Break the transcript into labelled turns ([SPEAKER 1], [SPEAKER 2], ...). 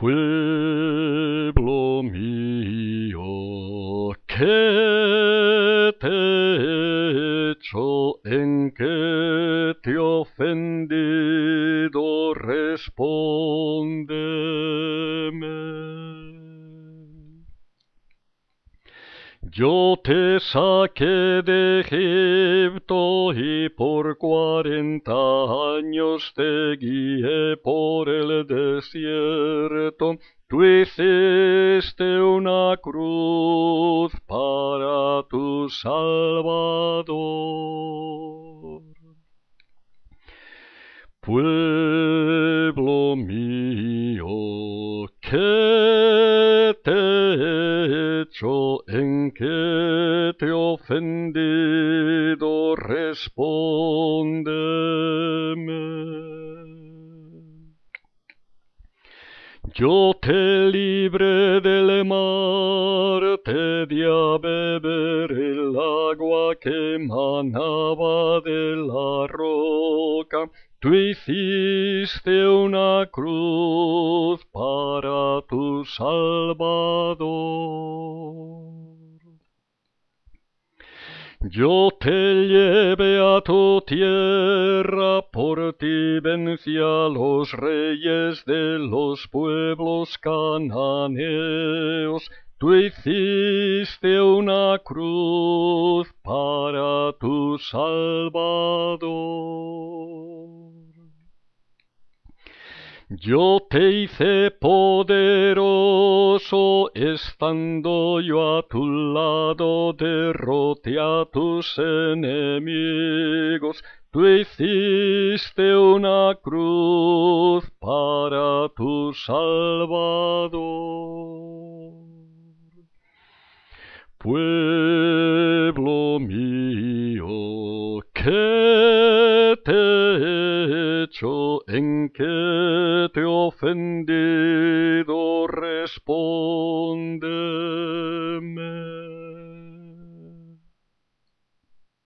[SPEAKER 1] pueblo mio que te he en que te ofendido? Responde Yo te saqué de Egipto y por cuarenta años te guié por el desierto. Tú hiciste una cruz para tu Salvador. Pueblo mío, ¿qué te hecho en que te ofendido responde. Yo te libré del mar, te di a beber el agua que manaba de la roca. Tú hiciste una cruz para tu Salvador. Yo te llevé a tu tierra, por ti vencí los reyes de los pueblos cananeos. Tú hiciste una cruz para tu Salvador. Yo te hice poderoso, estando yo a tu lado, derroté a tus enemigos. Tú hiciste una cruz para tu Salvador. Pueblo mío, ¿qué te he hecho? ¿En qué ofendido? Respóndeme.